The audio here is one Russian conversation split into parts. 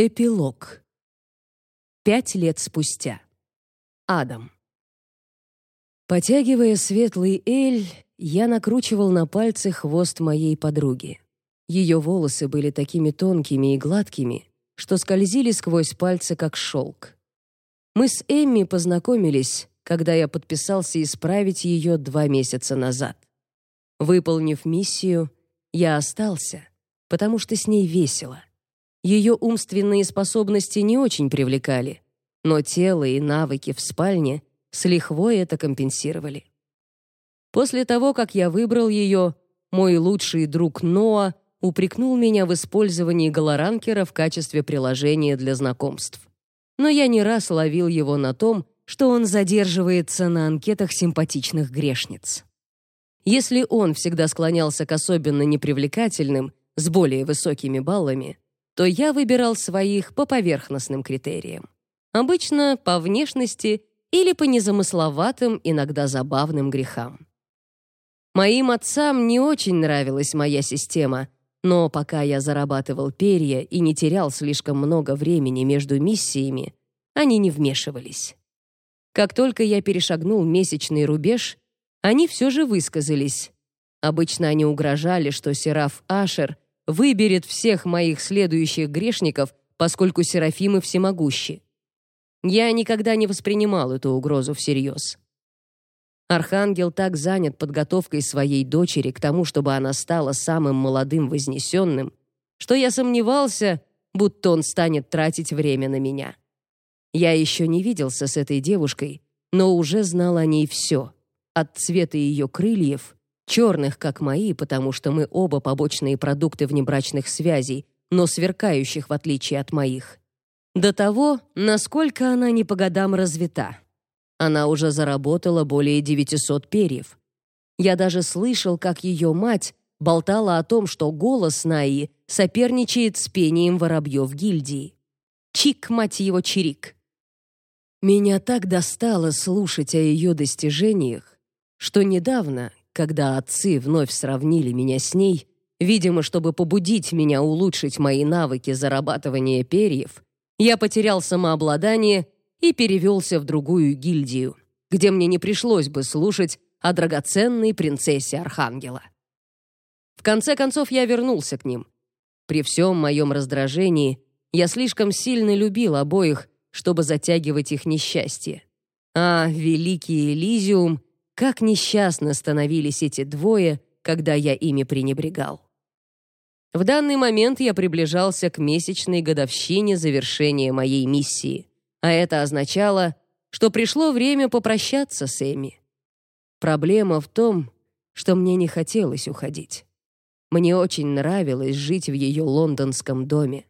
Эпилог. Пять лет спустя. Адам. Потягивая светлый эль, я накручивал на пальцы хвост моей подруги. Ее волосы были такими тонкими и гладкими, что скользили сквозь пальцы, как шелк. Мы с Эмми познакомились, когда я подписался исправить ее два месяца назад. Выполнив миссию, я остался, потому что с ней весело. Ее умственные способности не очень привлекали, но тело и навыки в спальне с лихвой это компенсировали. После того, как я выбрал ее, мой лучший друг Ноа упрекнул меня в использовании голоранкера в качестве приложения для знакомств. Но я не раз ловил его на том, что он задерживается на анкетах симпатичных грешниц. Если он всегда склонялся к особенно непривлекательным, с более высокими баллами, то я выбирал своих по поверхностным критериям. Обычно по внешности или по незамысловатым, иногда забавным грехам. Моим отцам не очень нравилась моя система, но пока я зарабатывал перья и не терял слишком много времени между миссиями, они не вмешивались. Как только я перешагнул месячный рубеж, они все же высказались. Обычно они угрожали, что Сераф Ашер — выберет всех моих следующих грешников, поскольку Серафимы всемогущи. Я никогда не воспринимал эту угрозу всерьез. Архангел так занят подготовкой своей дочери к тому, чтобы она стала самым молодым вознесенным, что я сомневался, будто он станет тратить время на меня. Я еще не виделся с этой девушкой, но уже знал о ней все, от цвета ее крыльев черных, как мои, потому что мы оба побочные продукты внебрачных связей, но сверкающих в отличие от моих. До того, насколько она не по годам развита. Она уже заработала более 900 перьев. Я даже слышал, как ее мать болтала о том, что голос Наи соперничает с пением воробьев гильдии. Чик, мать его, чирик. Меня так достало слушать о ее достижениях, что недавно, когда отцы вновь сравнили меня с ней, видимо, чтобы побудить меня улучшить мои навыки зарабатывания перьев, я потерял самообладание и перевелся в другую гильдию, где мне не пришлось бы слушать о драгоценной принцессе Архангела. В конце концов я вернулся к ним. При всем моем раздражении я слишком сильно любил обоих, чтобы затягивать их несчастье. А великий Элизиум как несчастно становились эти двое, когда я ими пренебрегал. В данный момент я приближался к месячной годовщине завершения моей миссии, а это означало, что пришло время попрощаться с Эми. Проблема в том, что мне не хотелось уходить. Мне очень нравилось жить в ее лондонском доме.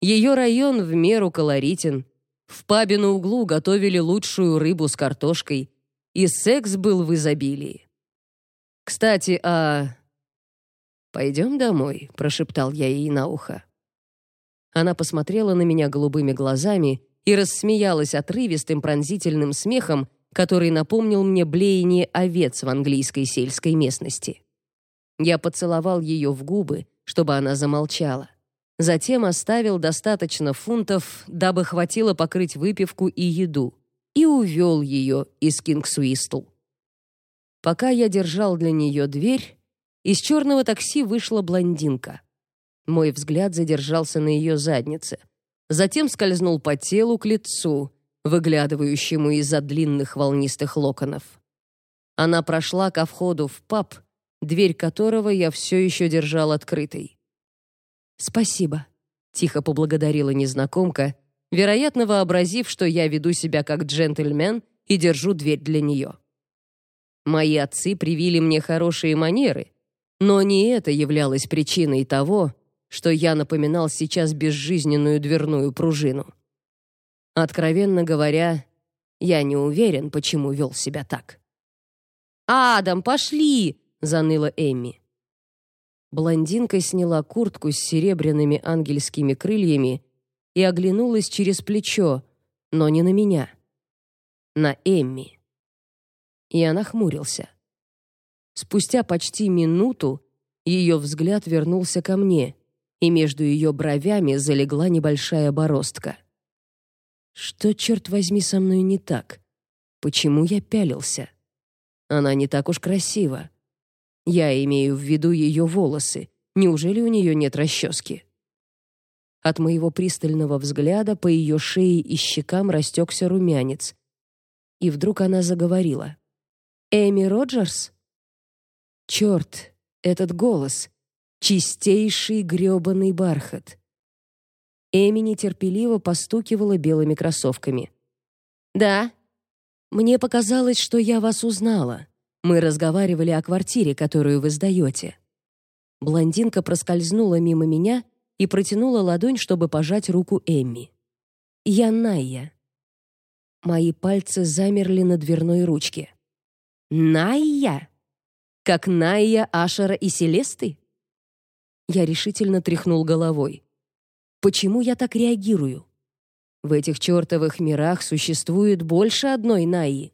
Ее район в меру колоритен. В пабе на углу готовили лучшую рыбу с картошкой, и секс был в изобилии. Кстати, а «Пойдем домой», — прошептал я ей на ухо. Она посмотрела на меня голубыми глазами и рассмеялась отрывистым пронзительным смехом, который напомнил мне блеяние овец в английской сельской местности. Я поцеловал ее в губы, чтобы она замолчала. Затем оставил достаточно фунтов, дабы хватило покрыть выпивку и еду и увел ее из Кингсуистл. Пока я держал для нее дверь, из черного такси вышла блондинка. Мой взгляд задержался на ее заднице, затем скользнул по телу к лицу, выглядывающему из-за длинных волнистых локонов. Она прошла ко входу в паб, дверь которого я все еще держал открытой. «Спасибо», — тихо поблагодарила незнакомка вероятно, вообразив, что я веду себя как джентльмен и держу дверь для нее. Мои отцы привили мне хорошие манеры, но не это являлось причиной того, что я напоминал сейчас безжизненную дверную пружину. Откровенно говоря, я не уверен, почему вел себя так. «Адам, пошли!» — заныла Эмми. Блондинка сняла куртку с серебряными ангельскими крыльями и оглянулась через плечо, но не на меня. На Эмми. Я нахмурился. Спустя почти минуту ее взгляд вернулся ко мне, и между ее бровями залегла небольшая бороздка. Что, черт возьми, со мной не так? Почему я пялился? Она не так уж красива. Я имею в виду ее волосы. Неужели у нее нет расчески? От моего пристального взгляда по ее шее и щекам растекся румянец. И вдруг она заговорила. «Эми Роджерс?» «Черт, этот голос! Чистейший грёбаный бархат!» Эми нетерпеливо постукивала белыми кроссовками. «Да, мне показалось, что я вас узнала. Мы разговаривали о квартире, которую вы сдаете». Блондинка проскользнула мимо меня и протянула ладонь, чтобы пожать руку Эмми. «Я Найя». Мои пальцы замерли на дверной ручке. «Найя? Как Найя, Ашера и Селесты?» Я решительно тряхнул головой. Почему я так реагирую? В этих чертовых мирах существует больше одной Наи.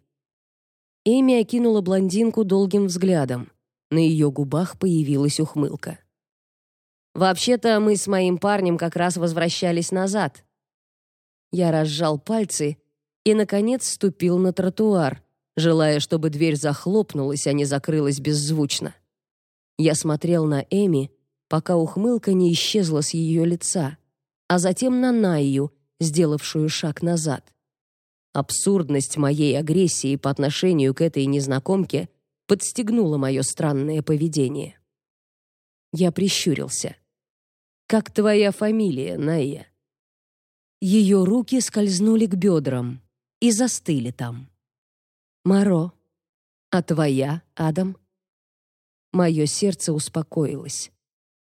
Эми окинула блондинку долгим взглядом. На ее губах появилась ухмылка. «Вообще-то мы с моим парнем как раз возвращались назад». Я разжал пальцы и, наконец, ступил на тротуар, желая, чтобы дверь захлопнулась, а не закрылась беззвучно. Я смотрел на Эми, пока ухмылка не исчезла с ее лица а затем на Найю, сделавшую шаг назад. Абсурдность моей агрессии по отношению к этой незнакомке подстегнула мое странное поведение. Я прищурился. «Как твоя фамилия, Найя?» Ее руки скользнули к бедрам и застыли там. «Маро. А твоя, Адам?» Мое сердце успокоилось.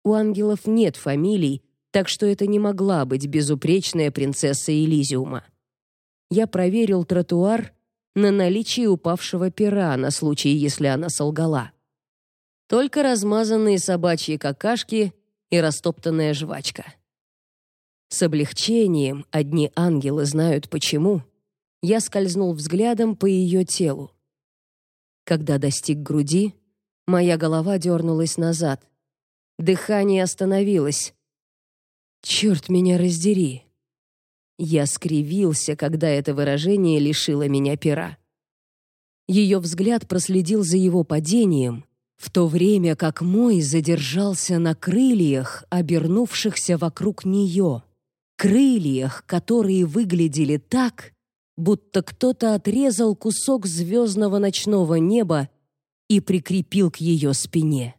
У ангелов нет фамилий, так что это не могла быть безупречная принцесса Элизиума. Я проверил тротуар на наличие упавшего пера на случай, если она солгала. Только размазанные собачьи какашки и растоптанная жвачка. С облегчением, одни ангелы знают почему, я скользнул взглядом по ее телу. Когда достиг груди, моя голова дернулась назад. Дыхание остановилось. Черт меня раздери. Я скривился, когда это выражение лишило меня пера. Ее взгляд проследил за его падением, в то время как мой задержался на крыльях, обернувшихся вокруг нее. Крыльях, которые выглядели так, будто кто-то отрезал кусок звездного ночного неба и прикрепил к ее спине.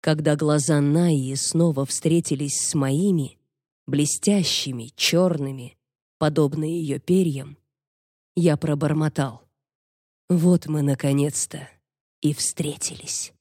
Когда глаза Наи снова встретились с моими, блестящими, черными, подобные ее перьям, я пробормотал. Вот мы, наконец-то, и встретились.